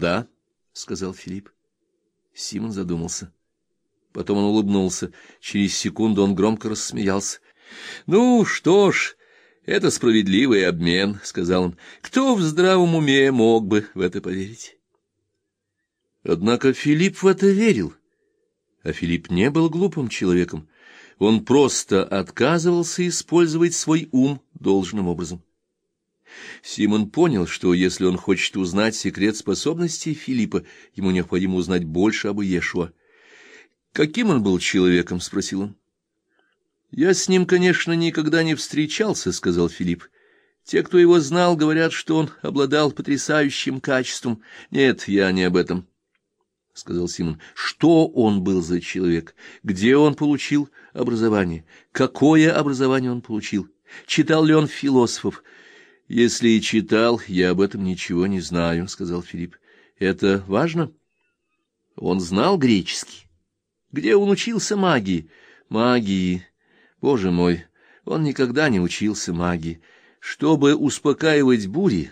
Да, — сказал Филипп. Симон задумался. Потом он улыбнулся. Через секунду он громко рассмеялся. — Ну, что ж, это справедливый обмен, — сказал он. — Кто в здравом уме мог бы в это поверить? Однако Филипп в это верил. А Филипп не был глупым человеком. Он просто отказывался использовать свой ум должным образом. Симон понял, что если он хочет узнать секрет способностей Филиппа, ему необходимо узнать больше об Иешуа. «Каким он был человеком?» — спросил он. «Я с ним, конечно, никогда не встречался», — сказал Филипп. «Те, кто его знал, говорят, что он обладал потрясающим качеством. Нет, я не об этом», — сказал Симон. «Что он был за человек? Где он получил образование? Какое образование он получил? Читал ли он философов?» «Если и читал, я об этом ничего не знаю», — сказал Филипп. «Это важно?» «Он знал греческий. Где он учился магии?» «Магии. Боже мой, он никогда не учился магии. Чтобы успокаивать бури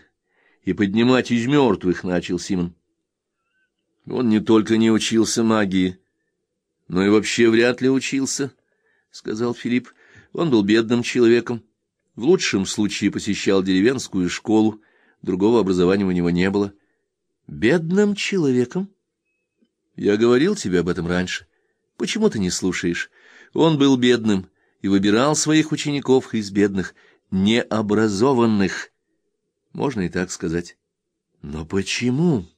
и поднимать из мертвых, — начал Симон. Он не только не учился магии, но и вообще вряд ли учился, — сказал Филипп. Он был бедным человеком в лучшем случае посещал деревенскую школу, другого образования у него не было. Бедным человеком? Я говорил тебе об этом раньше. Почему ты не слушаешь? Он был бедным и выбирал своих учеников из бедных, необразованных. Можно и так сказать. Но почему?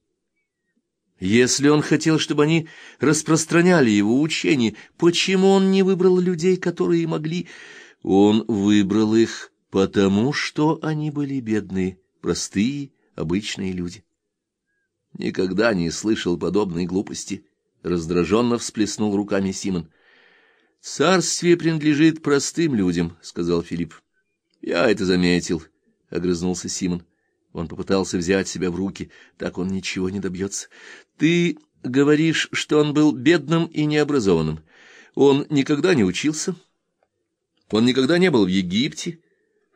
Если он хотел, чтобы они распространяли его учение, почему он не выбрал людей, которые могли... Он выбрал их потому, что они были бедные, простые, обычные люди. Никогда не слышал подобной глупости. Раздраженно всплеснул руками Симон. «Царствие принадлежит простым людям», — сказал Филипп. «Я это заметил», — огрызнулся Симон. Он попытался взять себя в руки, так он ничего не добьется. «Ты говоришь, что он был бедным и необразованным. Он никогда не учился?» Он никогда не был в Египте.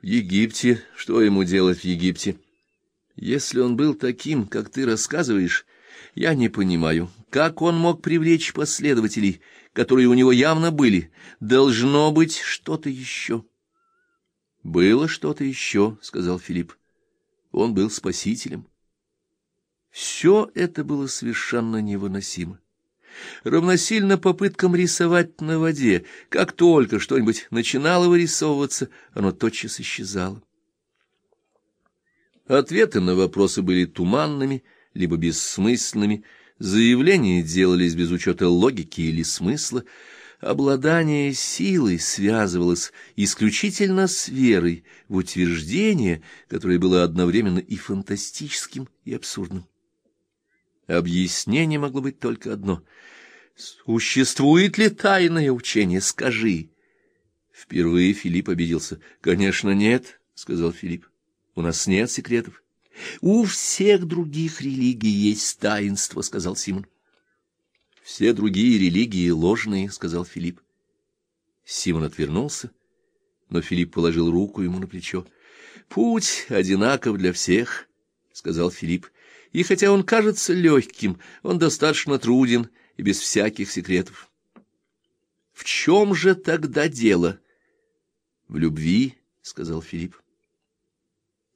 В Египте? Что ему делать в Египте? Если он был таким, как ты рассказываешь, я не понимаю, как он мог привлечь последователей, которые у него явно были. Должно быть что-то еще. Было что-то еще, — сказал Филипп. Он был спасителем. Все это было совершенно невыносимо равносильно попыткам рисовать на воде. Как только что-нибудь начинало вырисовываться, оно тотчас исчезало. Ответы на вопросы были туманными, либо бессмысленными, заявления делались без учета логики или смысла, обладание силой связывалось исключительно с верой в утверждение, которое было одновременно и фантастическим, и абсурдным. Объяснение могло быть только одно. «Существует ли тайное учение? Скажи!» Впервые Филипп обиделся. «Конечно, нет», — сказал Филипп. «У нас нет секретов». «У всех других религий есть таинство», — сказал Симон. «Все другие религии ложные», — сказал Филипп. Симон отвернулся, но Филипп положил руку ему на плечо. «Путь одинаков для всех», — сказал Филипп и хотя он кажется легким, он достаточно труден и без всяких секретов. В чем же тогда дело? — В любви, — сказал Филипп.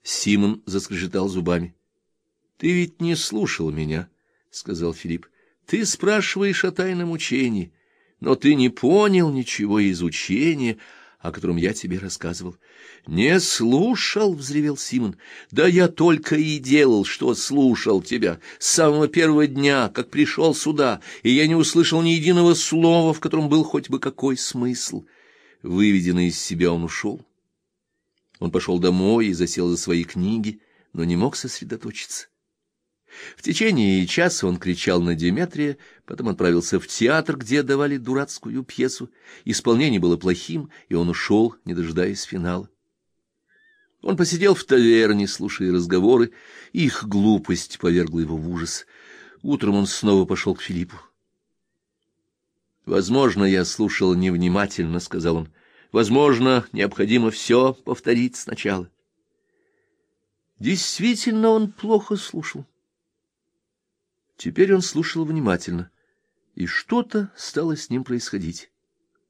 Симон заскрежетал зубами. — Ты ведь не слушал меня, — сказал Филипп. — Ты спрашиваешь о тайном учении, но ты не понял ничего из учения, о котором я тебе рассказывал. — Не слушал, — взревел Симон. — Да я только и делал, что слушал тебя с самого первого дня, как пришел сюда, и я не услышал ни единого слова, в котором был хоть бы какой смысл. Выведенный из себя он ушел. Он пошел домой и засел за свои книги, но не мог сосредоточиться. В течение часа он кричал на Деметрия, потом отправился в театр, где давали дурацкую пьесу. Исполнение было плохим, и он ушел, не дожидаясь финала. Он посидел в таверне, слушая разговоры, их глупость повергла его в ужас. Утром он снова пошел к Филиппу. «Возможно, я слушал невнимательно», — сказал он. «Возможно, необходимо все повторить сначала». Действительно, он плохо слушал. Теперь он слушал внимательно, и что-то стало с ним происходить.